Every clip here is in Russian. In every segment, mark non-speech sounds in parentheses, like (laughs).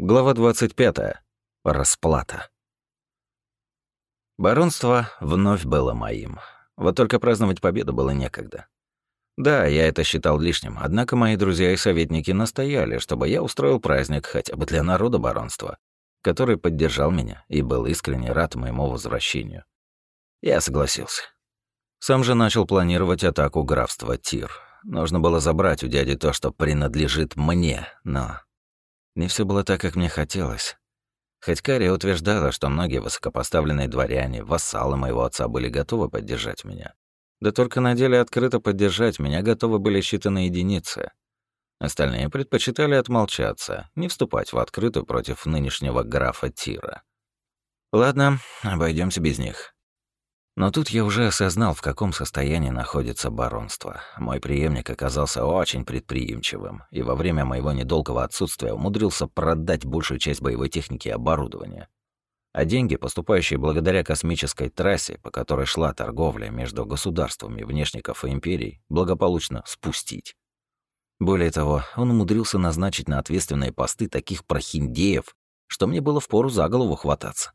Глава 25. Расплата. Баронство вновь было моим. Вот только праздновать победу было некогда. Да, я это считал лишним, однако мои друзья и советники настояли, чтобы я устроил праздник хотя бы для народа баронства, который поддержал меня и был искренне рад моему возвращению. Я согласился. Сам же начал планировать атаку графства Тир. Нужно было забрать у дяди то, что принадлежит мне, но не все было так, как мне хотелось. Хоть Кария утверждала, что многие высокопоставленные дворяне, вассалы моего отца были готовы поддержать меня. Да только на деле открыто поддержать меня готовы были считанные единицы. Остальные предпочитали отмолчаться, не вступать в открытую против нынешнего графа Тира. Ладно, обойдемся без них. Но тут я уже осознал, в каком состоянии находится баронство. Мой преемник оказался очень предприимчивым, и во время моего недолгого отсутствия умудрился продать большую часть боевой техники и оборудования. А деньги, поступающие благодаря космической трассе, по которой шла торговля между государствами внешников и империй, благополучно спустить. Более того, он умудрился назначить на ответственные посты таких прохиндеев, что мне было впору за голову хвататься.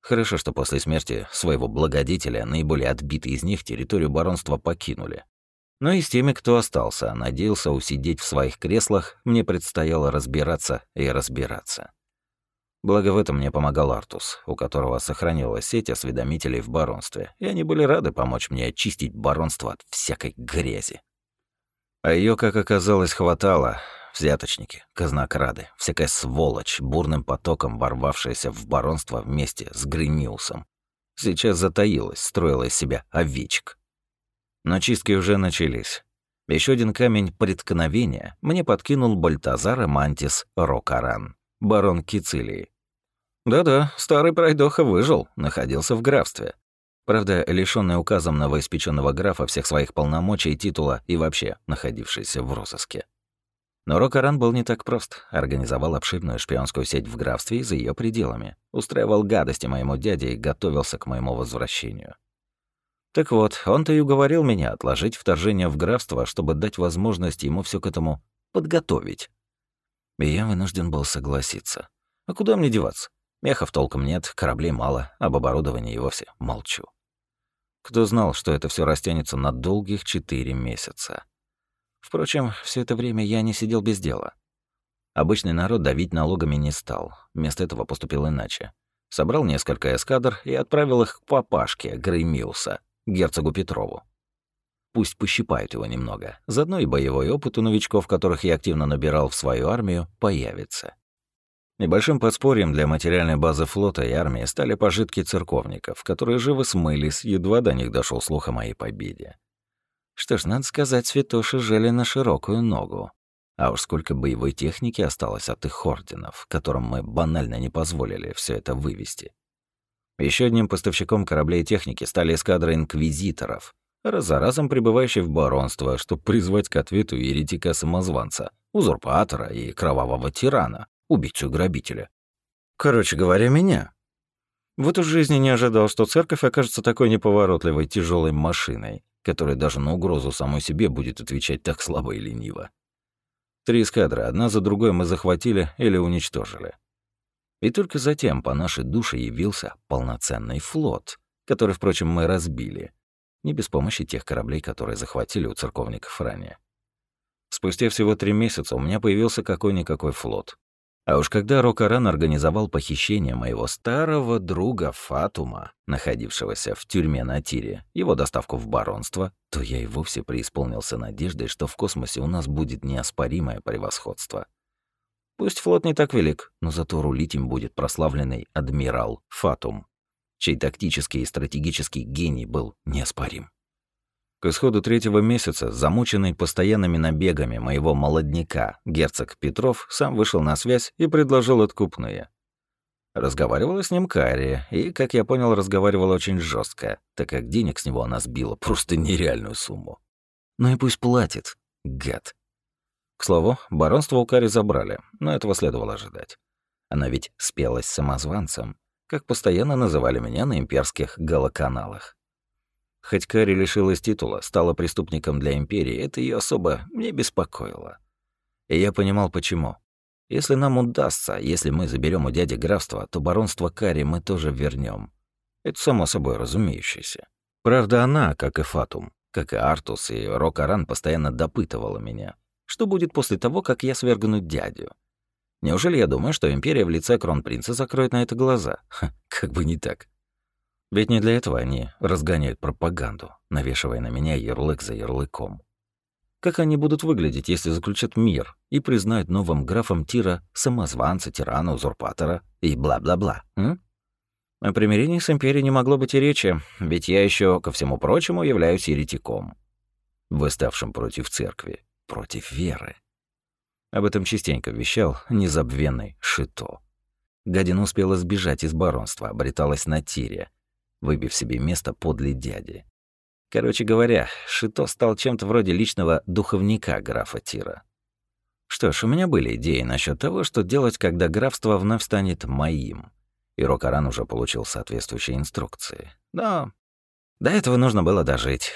Хорошо, что после смерти своего благодетеля наиболее отбитые из них территорию баронства покинули. Но и с теми, кто остался, надеялся усидеть в своих креслах, мне предстояло разбираться и разбираться. Благо в этом мне помогал Артус, у которого сохранилась сеть осведомителей в баронстве, и они были рады помочь мне очистить баронство от всякой грязи. А ее, как оказалось, хватало, взяточники, казнокрады, всякая сволочь, бурным потоком ворвавшаяся в баронство вместе с Гремиусом. Сейчас затаилась, строила из себя овечек. Но чистки уже начались. Еще один камень преткновения мне подкинул Бальтазар Мантис Рокаран, барон Кицилии. Да-да, старый пройдоха выжил, находился в графстве. Правда, лишённый указом новоиспеченного графа всех своих полномочий титула и вообще находившийся в розыске. Но Рокаран был не так прост. Организовал обширную шпионскую сеть в графстве и за ее пределами. Устраивал гадости моему дяде и готовился к моему возвращению. Так вот, он-то и уговорил меня отложить вторжение в графство, чтобы дать возможность ему все к этому подготовить. И я вынужден был согласиться. А куда мне деваться? Мехов толком нет, кораблей мало, об оборудовании и вовсе молчу. Кто знал, что это все растянется на долгих четыре месяца. Впрочем, все это время я не сидел без дела. Обычный народ давить налогами не стал. Вместо этого поступил иначе. Собрал несколько эскадр и отправил их к папашке Греймиуса, герцогу Петрову. Пусть пощипают его немного. Заодно и боевой опыт у новичков, которых я активно набирал в свою армию, появится. Небольшим подспорьем для материальной базы флота и армии стали пожитки церковников, которые живо смылись, едва до них дошел слух о моей победе. Что ж, надо сказать, святоши жили на широкую ногу. А уж сколько боевой техники осталось от их орденов, которым мы банально не позволили все это вывести. Еще одним поставщиком кораблей и техники стали эскадры инквизиторов, раз за разом прибывающие в баронство, чтобы призвать к ответу еретика-самозванца, узурпатора и кровавого тирана, убийцу-грабителя. Короче говоря, меня. Вот уж жизни не ожидал, что церковь окажется такой неповоротливой тяжелой машиной, которая даже на угрозу самой себе будет отвечать так слабо и лениво. Три эскадры, одна за другой мы захватили или уничтожили. И только затем по нашей душе явился полноценный флот, который, впрочем, мы разбили, не без помощи тех кораблей, которые захватили у церковников ранее. Спустя всего три месяца у меня появился какой-никакой флот, а уж когда Рокаран организовал похищение моего старого друга Фатума, находившегося в тюрьме на Тире, его доставку в баронство, то я и вовсе преисполнился надеждой, что в космосе у нас будет неоспоримое превосходство. Пусть флот не так велик, но зато рулить им будет прославленный адмирал Фатум, чей тактический и стратегический гений был неоспорим. К исходу третьего месяца, замученный постоянными набегами моего молодняка, герцог Петров сам вышел на связь и предложил откупные. Разговаривала с ним Кария, и, как я понял, разговаривала очень жестко, так как денег с него она сбила просто нереальную сумму. Ну и пусть платит, гад. К слову, баронство у Кари забрали, но этого следовало ожидать. Она ведь спелась самозванцем, как постоянно называли меня на имперских галоканалах. Хоть Кари лишилась титула, стала преступником для Империи, это ее особо не беспокоило. И я понимал, почему. Если нам удастся, если мы заберем у дяди графство, то баронство Кари мы тоже вернем. Это само собой разумеющееся. Правда, она, как и Фатум, как и Артус и Рокаран, постоянно допытывала меня, что будет после того, как я свергну дядю. Неужели я думаю, что империя в лице кронпринца закроет на это глаза? Ха, как бы не так. Ведь не для этого они разгоняют пропаганду, навешивая на меня ярлык за ярлыком. Как они будут выглядеть, если заключат мир и признают новым графом Тира самозванца, тирана, узурпатора и бла-бла-бла? О примирении с империей не могло быть и речи, ведь я еще, ко всему прочему, являюсь еретиком, восставшим против церкви, против веры. Об этом частенько вещал незабвенный Шито. Гадина успела сбежать из баронства, обреталась на Тире, выбив себе место подле дяди. Короче говоря, Шито стал чем-то вроде личного духовника графа Тира. Что ж, у меня были идеи насчет того, что делать, когда графство вновь станет моим. И Рокаран уже получил соответствующие инструкции. Но до этого нужно было дожить.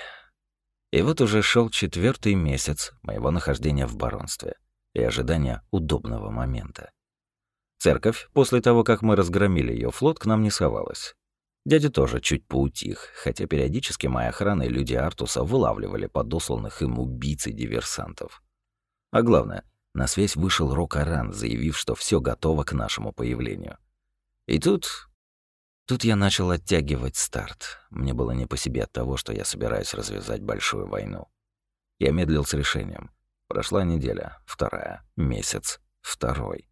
И вот уже шел четвертый месяц моего нахождения в баронстве и ожидания удобного момента. Церковь, после того, как мы разгромили ее флот, к нам не совалась. Дядя тоже чуть поутих, хотя периодически моя охрана и люди Артуса вылавливали подосланных им убийц и диверсантов. А главное, на связь вышел Рокаран, заявив, что все готово к нашему появлению. И тут... Тут я начал оттягивать старт. Мне было не по себе от того, что я собираюсь развязать большую войну. Я медлил с решением. Прошла неделя, вторая, месяц, второй.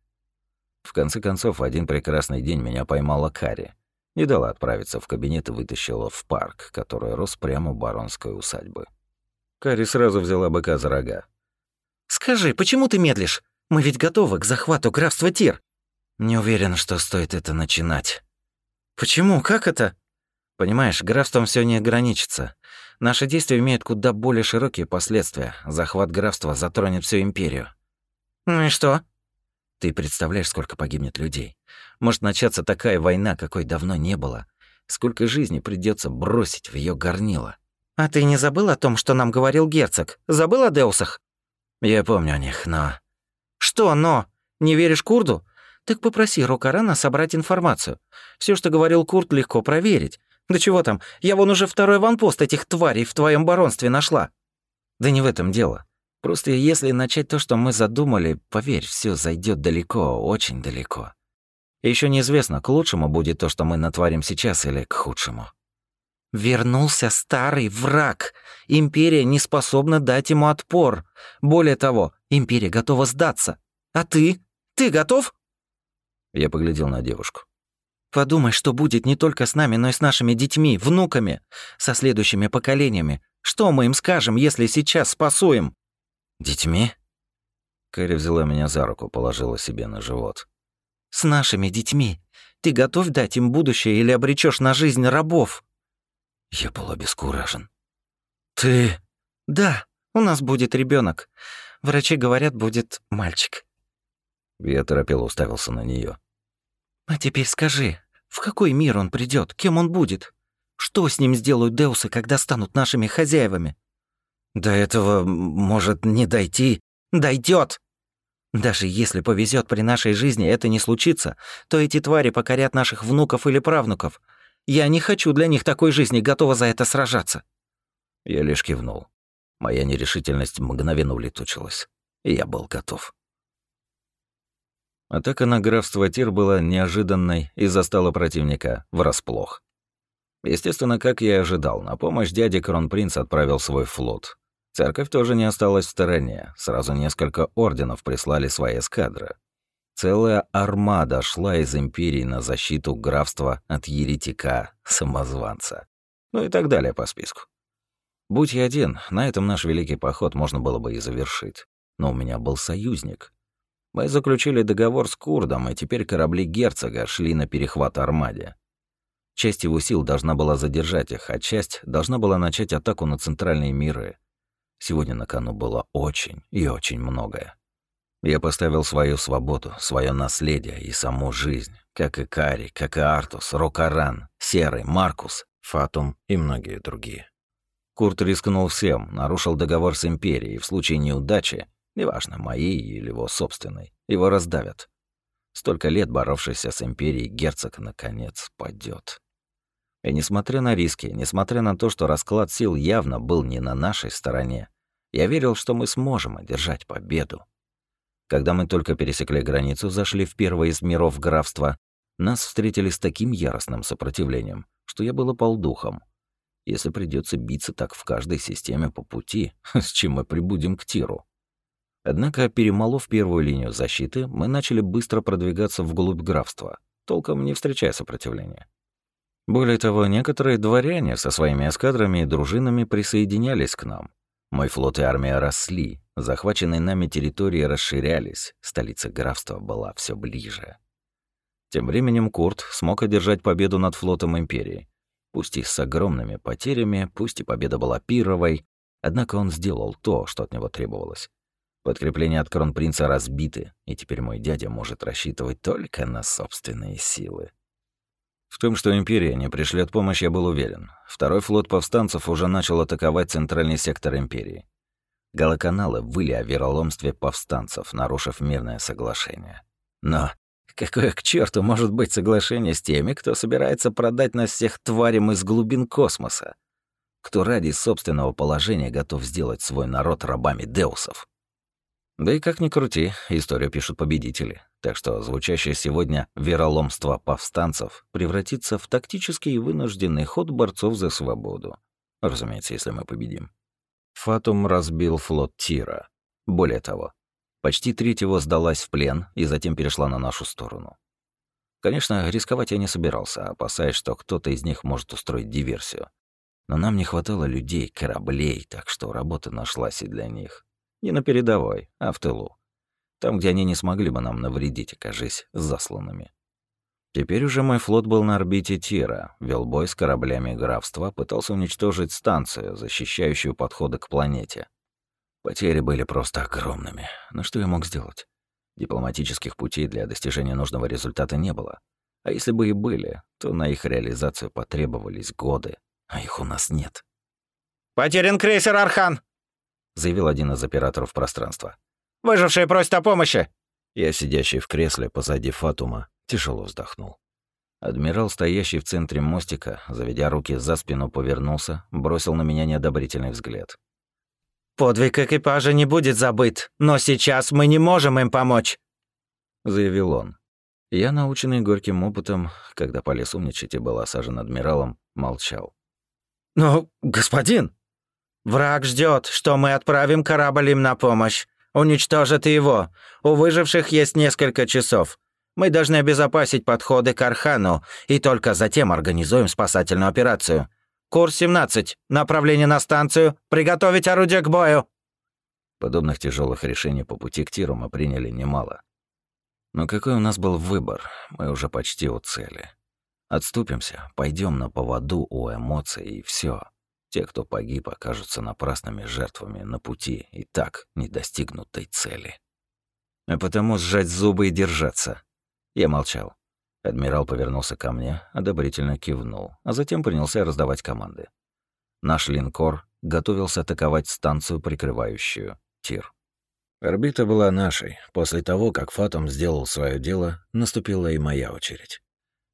В конце концов, в один прекрасный день меня поймала Кари — не дала отправиться в кабинет и вытащила в парк, который рос прямо у баронской усадьбы. Кари сразу взяла быка за рога. «Скажи, почему ты медлишь? Мы ведь готовы к захвату графства Тир». «Не уверен, что стоит это начинать». «Почему? Как это?» «Понимаешь, графством все не ограничится. Наши действия имеют куда более широкие последствия. Захват графства затронет всю империю». «Ну и что?» Ты представляешь, сколько погибнет людей? Может начаться такая война, какой давно не было. Сколько жизней придется бросить в ее горнило. А ты не забыл о том, что нам говорил герцог? Забыл о Деусах? Я помню о них, но... Что «но»? Не веришь Курду? Так попроси Рокарана собрать информацию. Все, что говорил Курт, легко проверить. Да чего там, я вон уже второй ванпост этих тварей в твоем баронстве нашла. Да не в этом дело. Просто если начать то, что мы задумали, поверь, все зайдет далеко, очень далеко. Еще неизвестно, к лучшему будет то, что мы натворим сейчас, или к худшему. Вернулся старый враг. Империя не способна дать ему отпор. Более того, империя готова сдаться. А ты? Ты готов? Я поглядел на девушку. Подумай, что будет не только с нами, но и с нашими детьми, внуками, со следующими поколениями. Что мы им скажем, если сейчас спасуем? «Детьми?» Кэрри взяла меня за руку, положила себе на живот. «С нашими детьми. Ты готов дать им будущее или обречешь на жизнь рабов?» Я был обескуражен. «Ты...» «Да, у нас будет ребенок. Врачи говорят, будет мальчик». Я торопело уставился на нее. «А теперь скажи, в какой мир он придет? Кем он будет? Что с ним сделают Деусы, когда станут нашими хозяевами?» До этого может не дойти. Дойдет. Даже если повезет при нашей жизни это не случится, то эти твари покорят наших внуков или правнуков. Я не хочу для них такой жизни, готова за это сражаться. Я лишь кивнул. Моя нерешительность мгновенно улетучилась. И я был готов. Атака на графство Тир была неожиданной и застала противника врасплох. Естественно, как я и ожидал, на помощь дяде Кронпринц отправил свой флот, Церковь тоже не осталась в стороне. Сразу несколько орденов прислали свои эскадры. Целая армада шла из империи на защиту графства от еретика, самозванца. Ну и так далее по списку. Будь я один, на этом наш великий поход можно было бы и завершить. Но у меня был союзник. Мы заключили договор с Курдом, и теперь корабли герцога шли на перехват армаде. Часть его сил должна была задержать их, а часть должна была начать атаку на центральные миры. Сегодня на кону было очень и очень многое. Я поставил свою свободу, свое наследие и саму жизнь, как и Кари, как и Артус, Рокаран, Серый, Маркус, Фатум и многие другие. Курт рискнул всем, нарушил договор с Империей и в случае неудачи Неважно, мои или его собственной. Его раздавят. Столько лет боровшийся с империей герцог наконец падет. И несмотря на риски, несмотря на то, что расклад сил явно был не на нашей стороне, я верил, что мы сможем одержать победу. Когда мы только пересекли границу, зашли в первое из миров графства, нас встретили с таким яростным сопротивлением, что я было полдухом. Если придется биться так в каждой системе по пути, (laughs) с чем мы прибудем к Тиру. Однако, перемолов первую линию защиты, мы начали быстро продвигаться вглубь графства, толком не встречая сопротивления. Более того, некоторые дворяне со своими эскадрами и дружинами присоединялись к нам. Мой флот и армия росли, захваченные нами территории расширялись, столица графства была все ближе. Тем временем Курт смог одержать победу над флотом Империи. Пусть и с огромными потерями, пусть и победа была пировой, однако он сделал то, что от него требовалось. Подкрепления от кронпринца разбиты, и теперь мой дядя может рассчитывать только на собственные силы. В том, что Империя не пришлет помощь, я был уверен. Второй флот повстанцев уже начал атаковать центральный сектор Империи. Галоканалы выли о вероломстве повстанцев, нарушив мирное соглашение. Но какое к черту может быть соглашение с теми, кто собирается продать нас всех тварям из глубин космоса? Кто ради собственного положения готов сделать свой народ рабами деусов? Да и как ни крути, историю пишут победители. Так что звучащее сегодня вероломство повстанцев превратится в тактический и вынужденный ход борцов за свободу. Разумеется, если мы победим. Фатум разбил флот Тира. Более того, почти треть его сдалась в плен и затем перешла на нашу сторону. Конечно, рисковать я не собирался, опасаясь, что кто-то из них может устроить диверсию. Но нам не хватало людей, кораблей, так что работа нашлась и для них. Не на передовой, а в тылу. Там, где они не смогли бы нам навредить, окажись засланными. Теперь уже мой флот был на орбите Тира, вел бой с кораблями графства, пытался уничтожить станцию, защищающую подходы к планете. Потери были просто огромными. Но что я мог сделать? Дипломатических путей для достижения нужного результата не было. А если бы и были, то на их реализацию потребовались годы, а их у нас нет. «Потерян крейсер «Архан»!» Заявил один из операторов пространства. «Выжившие просят о помощи!» Я, сидящий в кресле позади Фатума, тяжело вздохнул. Адмирал, стоящий в центре мостика, заведя руки за спину, повернулся, бросил на меня неодобрительный взгляд. «Подвиг экипажа не будет забыт, но сейчас мы не можем им помочь», — заявил он. Я, наученный горьким опытом, когда полез умничать и был осажен адмиралом, молчал. «Но, господин!» Враг ждет, что мы отправим корабль им на помощь. Уничтожат его. У выживших есть несколько часов. Мы должны обезопасить подходы к Архану и только затем организуем спасательную операцию. Курс 17. Направление на станцию. Приготовить орудие к бою. Подобных тяжелых решений по пути к Тиру мы приняли немало. Но какой у нас был выбор? Мы уже почти у цели. Отступимся, пойдем на поводу у эмоций и все. Те, кто погиб, окажутся напрасными жертвами на пути и так не достигнутой цели. А потому сжать зубы и держаться. Я молчал. Адмирал повернулся ко мне, одобрительно кивнул, а затем принялся раздавать команды. Наш линкор готовился атаковать станцию, прикрывающую тир. Орбита была нашей. После того, как Фатум сделал свое дело, наступила и моя очередь.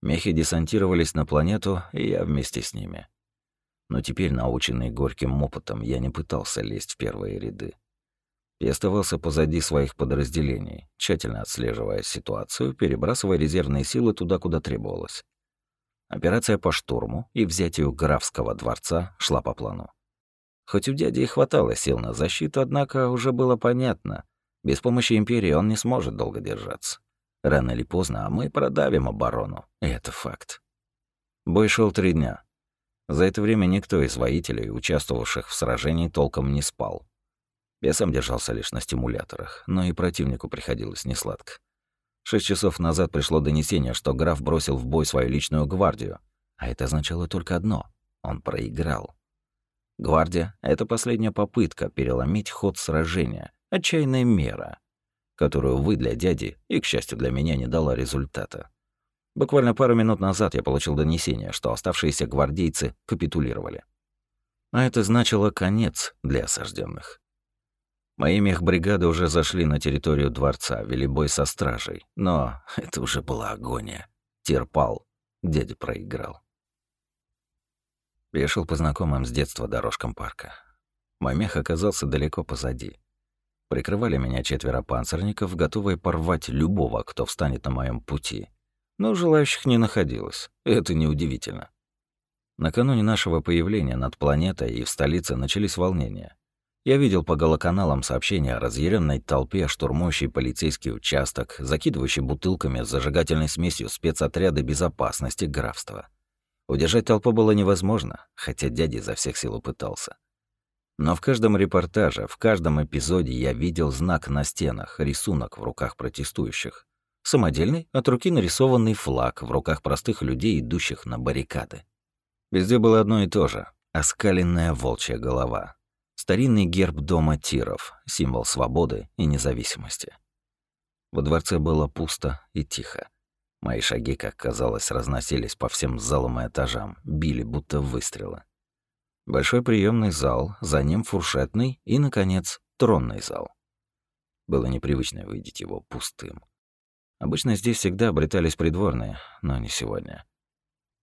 Мехи десантировались на планету, и я вместе с ними. Но теперь, наученный горьким опытом, я не пытался лезть в первые ряды. Я оставался позади своих подразделений, тщательно отслеживая ситуацию, перебрасывая резервные силы туда, куда требовалось. Операция по штурму и взятию графского дворца шла по плану. Хоть у дяди и хватало сил на защиту, однако уже было понятно, без помощи Империи он не сможет долго держаться. Рано или поздно а мы продавим оборону, и это факт. Бой шел три дня. За это время никто из воителей, участвовавших в сражении, толком не спал. Я сам держался лишь на стимуляторах, но и противнику приходилось несладко. Шесть часов назад пришло донесение, что граф бросил в бой свою личную гвардию, а это означало только одно — он проиграл. Гвардия — это последняя попытка переломить ход сражения, отчаянная мера, которую вы для дяди и, к счастью для меня, не дала результата. Буквально пару минут назад я получил донесение, что оставшиеся гвардейцы капитулировали. А это значило конец для осажденных. Мои мехбригады уже зашли на территорию дворца, вели бой со стражей. Но это уже была агония. Терпал. Дядя проиграл. Я шел по знакомым с детства дорожкам парка. Мой мех оказался далеко позади. Прикрывали меня четверо панцирников, готовые порвать любого, кто встанет на моем пути. Но желающих не находилось. Это неудивительно. Накануне нашего появления над планетой и в столице начались волнения. Я видел по голоканалам сообщения о разъяренной толпе, штурмующей полицейский участок, закидывающей бутылками с зажигательной смесью спецотряды безопасности графства. Удержать толпу было невозможно, хотя дядя изо всех сил пытался. Но в каждом репортаже, в каждом эпизоде я видел знак на стенах, рисунок в руках протестующих. Самодельный, от руки нарисованный флаг в руках простых людей, идущих на баррикады. Везде было одно и то же — оскаленная волчья голова. Старинный герб дома Тиров, символ свободы и независимости. Во дворце было пусто и тихо. Мои шаги, как казалось, разносились по всем залам и этажам, били будто выстрелы. Большой приемный зал, за ним фуршетный и, наконец, тронный зал. Было непривычно увидеть его пустым. Обычно здесь всегда обретались придворные, но не сегодня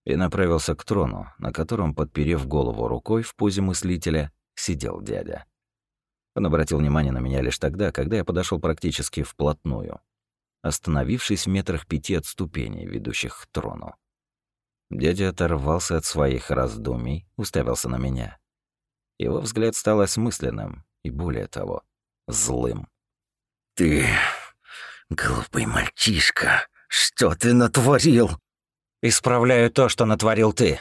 и направился к трону, на котором, подперев голову рукой в позе мыслителя, сидел дядя. Он обратил внимание на меня лишь тогда, когда я подошел практически вплотную, остановившись в метрах пяти от ступеней, ведущих к трону. Дядя оторвался от своих раздумий, уставился на меня. Его взгляд стал осмысленным и, более того, злым. «Ты, глупый мальчишка, что ты натворил?» Исправляю то, что натворил ты».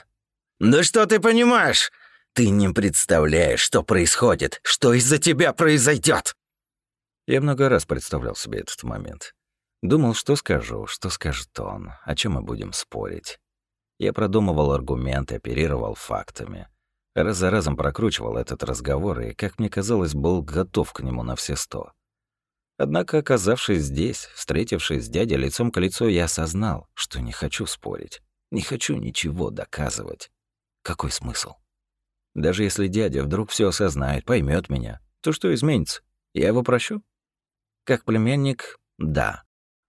«Да что ты понимаешь? Ты не представляешь, что происходит, что из-за тебя произойдет. Я много раз представлял себе этот момент. Думал, что скажу, что скажет он, о чем мы будем спорить. Я продумывал аргументы, оперировал фактами. Раз за разом прокручивал этот разговор и, как мне казалось, был готов к нему на все сто. Однако, оказавшись здесь, встретившись с дядей лицом к лицу, я осознал, что не хочу спорить, не хочу ничего доказывать. Какой смысл? Даже если дядя вдруг все осознает, поймет меня, то что изменится? Я его прощу? Как племянник — да.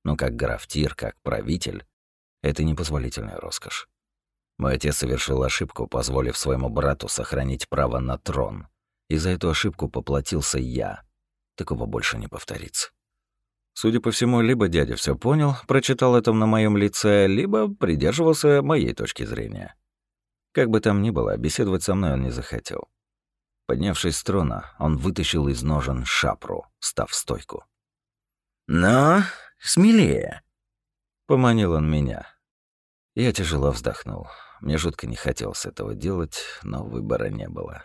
Но как графтир, как правитель — это непозволительная роскошь. Мой отец совершил ошибку, позволив своему брату сохранить право на трон. И за эту ошибку поплатился я — Такого больше не повторится. Судя по всему, либо дядя все понял, прочитал это на моем лице, либо придерживался моей точки зрения. Как бы там ни было, беседовать со мной он не захотел. Поднявшись с трона, он вытащил из ножен шапру, став стойку. «Ну, смелее», — поманил он меня. Я тяжело вздохнул. Мне жутко не хотелось этого делать, но выбора не было.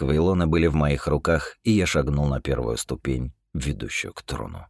Квейлоны были в моих руках, и я шагнул на первую ступень, ведущую к трону.